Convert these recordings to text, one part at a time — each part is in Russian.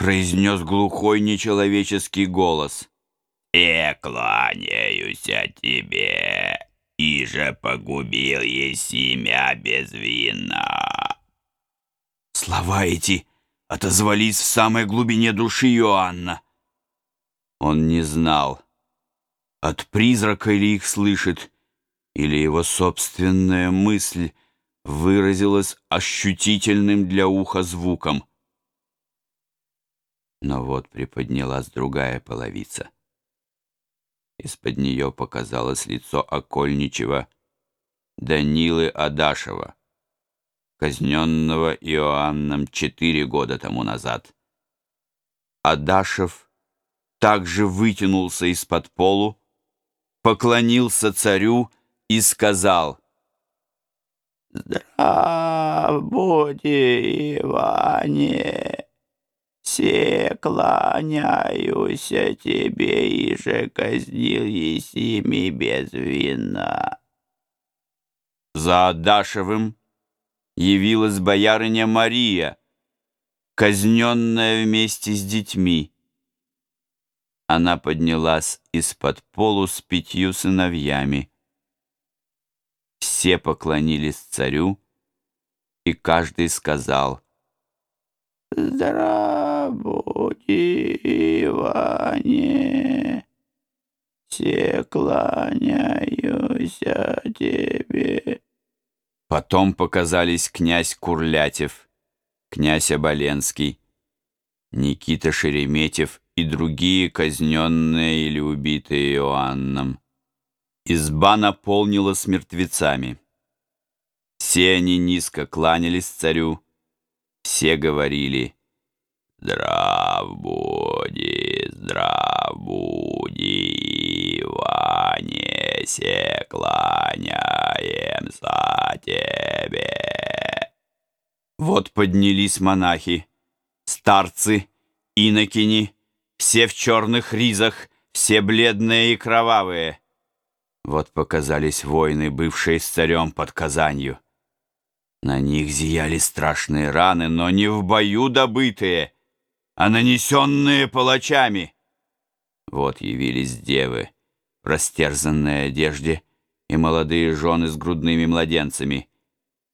произнес глухой нечеловеческий голос. «И кланяюсь тебе, и же погубил Есимя без вина». Слова эти отозвались в самой глубине души Иоанна. Он не знал, от призрака ли их слышит, или его собственная мысль выразилась ощутительным для уха звуком. Но вот приподнялась другая половица. Из-под нее показалось лицо окольничего Данилы Адашева, казненного Иоанном четыре года тому назад. Адашев также вытянулся из-под полу, поклонился царю и сказал «Здрав буди, Иване!» Все кланяюсь тебе, и же казнил Есими без вина. За Адашевым явилась боярыня Мария, казненная вместе с детьми. Она поднялась из-под полу с пятью сыновьями. Все поклонились царю, и каждый сказал «Здравствуй!» Буди, Иване, все кланяюся тебе. Потом показались князь Курлятев, князь Оболенский, Никита Шереметьев и другие казненные или убитые Иоанном. Изба наполнилась мертвецами. Все они низко кланялись царю, все говорили — Здрав буди, здрав буди, Иване, се кланяемся тебе. Вот поднялись монахи, старцы, инокини, все в черных ризах, все бледные и кровавые. Вот показались воины, бывшие с царем под Казанью. На них зияли страшные раны, но не в бою добытые — а нанесенные палачами. Вот явились девы, в растерзанной одежде, и молодые жены с грудными младенцами.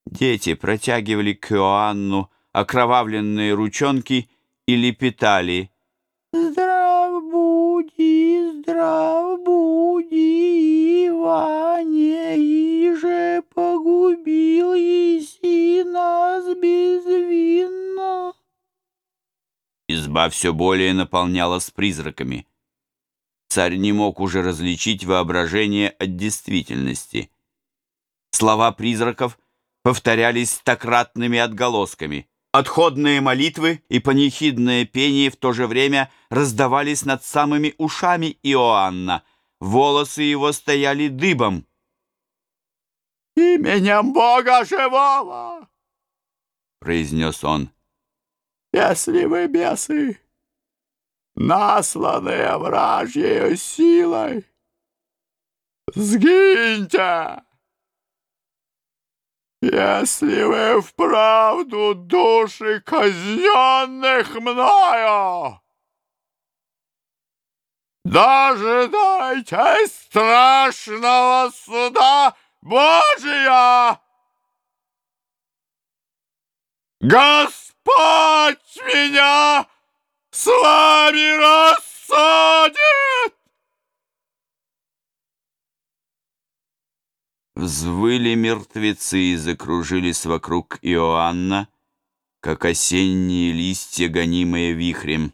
Дети протягивали к Иоанну окровавленные ручонки и лепетали «Здрав буди, здрав буди, Иване, и же погубил еси нас безвинно». Изба все более наполнялась призраками. Царь не мог уже различить воображение от действительности. Слова призраков повторялись стократными отголосками. Отходные молитвы и панихидное пение в то же время раздавались над самыми ушами Иоанна. Волосы его стояли дыбом. «Именем Бога живого!» — произнес он если вы, бесы, насланные вражьей силой, сгиньте! Если вы вправду души казненных мною, дожидайтесь страшного суда Божия! Господь! Господь меня с вами рассадит!» Взвыли мертвецы и закружились вокруг Иоанна, как осенние листья, гонимые вихрем.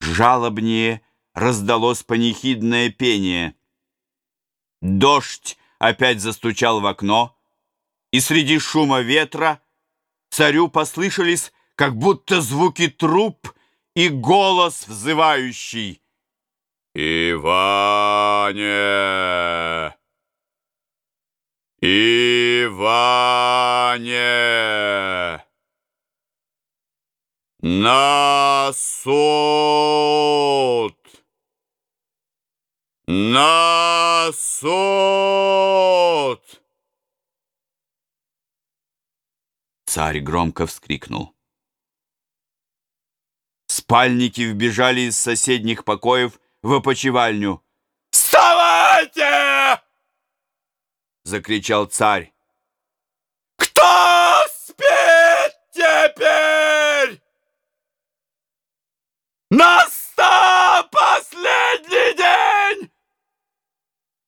Жалобнее раздалось панихидное пение. Дождь опять застучал в окно, и среди шума ветра Царю послышались, как будто звуки труп и голос взывающий. «Иване! Иване! На суд! На суд!» Царь громко вскрикнул. Спальники вбежали из соседних покоев в опочивальню. «Вставайте!» — закричал царь. «Кто спит теперь? Настал последний день!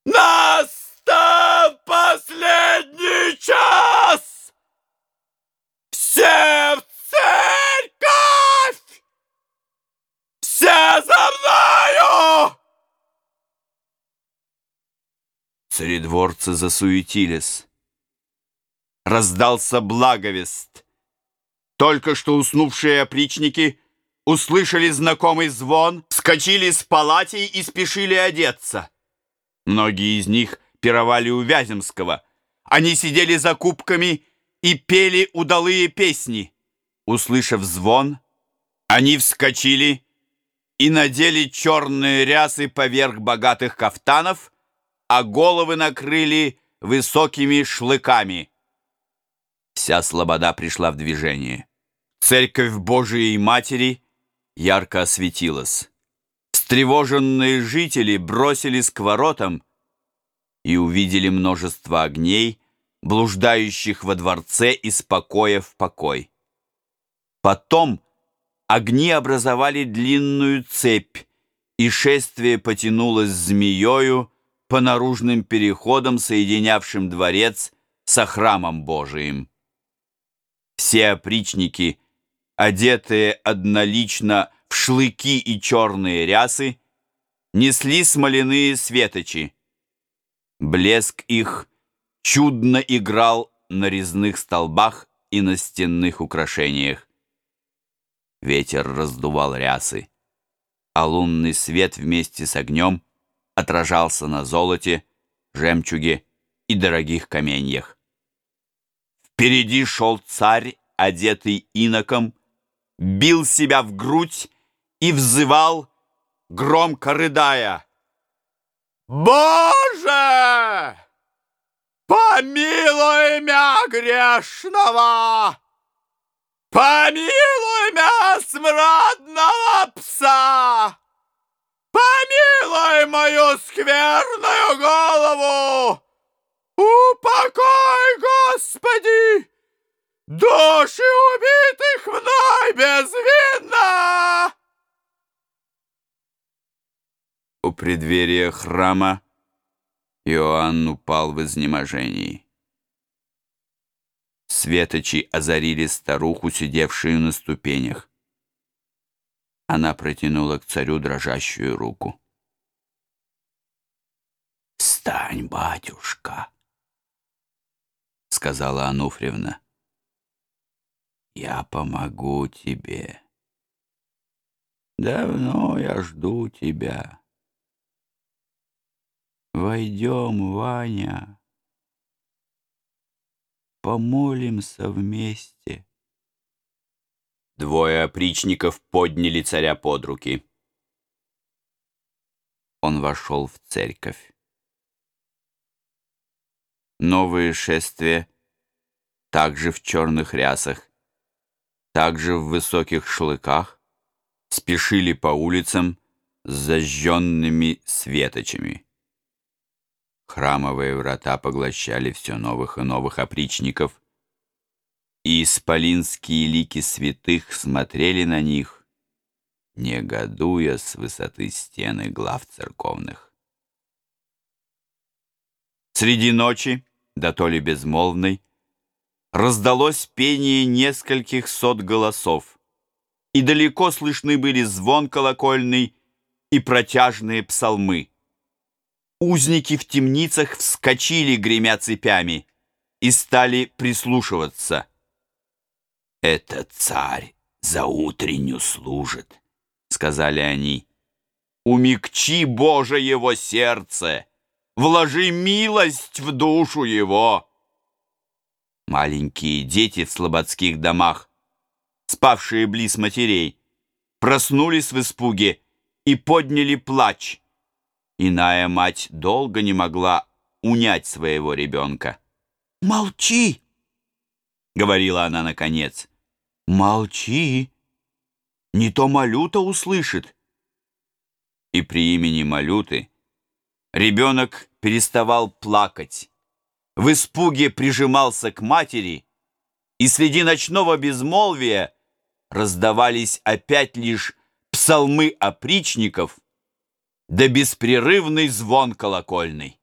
Настал последний час! Все в церковь! Все за мною!» Царедворцы засуетились. Раздался благовест. Только что уснувшие опричники услышали знакомый звон, вскочили с палатей и спешили одеться. Многие из них пировали у Вяземского. Они сидели за кубками и пели удалые песни. Услышав звон, они вскочили и надели черные рясы поверх богатых кафтанов, а головы накрыли высокими шлыками. Вся слобода пришла в движение. Церковь Божией Матери ярко осветилась. Встревоженные жители бросились к воротам и увидели множество огней, блуждающих во дворце из покоя в покой. Потом огни образовали длинную цепь, и шествие потянулось змеёю, по наружным переходам, соединявшим дворец со храмом Божиим. Все опричники, одетые однолично в шлыки и черные рясы, несли смоляные светочи. Блеск их чудно играл на резных столбах и на стенных украшениях. Ветер раздувал рясы, а лунный свет вместе с огнем — отражался на золоте, жемчуге и дорогих каменьях. Впереди шел царь, одетый иноком, бил себя в грудь и взывал, громко рыдая. «Боже! Помилуй мя грешного! Помилуй мя смрадного пса!» Помилуй мою скверную голову! Упокой, Господи, души убитых мной безвинно!» У преддверия храма Иоанн упал в изнеможении. Светочи озарили старуху, сидевшую на ступенях. Она протянула к царю дрожащую руку. «Встань, батюшка!» — сказала Ануфриевна. «Я помогу тебе. Давно я жду тебя. Войдем, Ваня, помолимся вместе». Двое опричников подняли царя под руки. Он вошел в церковь. Новые шествия, также в черных рясах, также в высоких шлыках, спешили по улицам с зажженными светочами. Храмовые врата поглощали все новых и новых опричников, и исполинские лики святых смотрели на них, негодуя с высоты стены глав церковных. Среди ночи, да то ли безмолвной, раздалось пение нескольких сот голосов, и далеко слышны были звон колокольный и протяжные псалмы. Узники в темницах вскочили, гремя цепями, и стали прислушиваться — «Это царь за утренню служит», — сказали они. «Умягчи, Боже, его сердце! Вложи милость в душу его!» Маленькие дети в слободских домах, спавшие близ матерей, проснулись в испуге и подняли плач. Иная мать долго не могла унять своего ребенка. «Молчи!» — говорила она наконец. Молчи. не то Малюта услышит. И при имени Малюты ребенок переставал плакать, в испуге прижимался к матери, и среди ночного безмолвия раздавались опять лишь псалмы опричников да беспрерывный звон колокольный.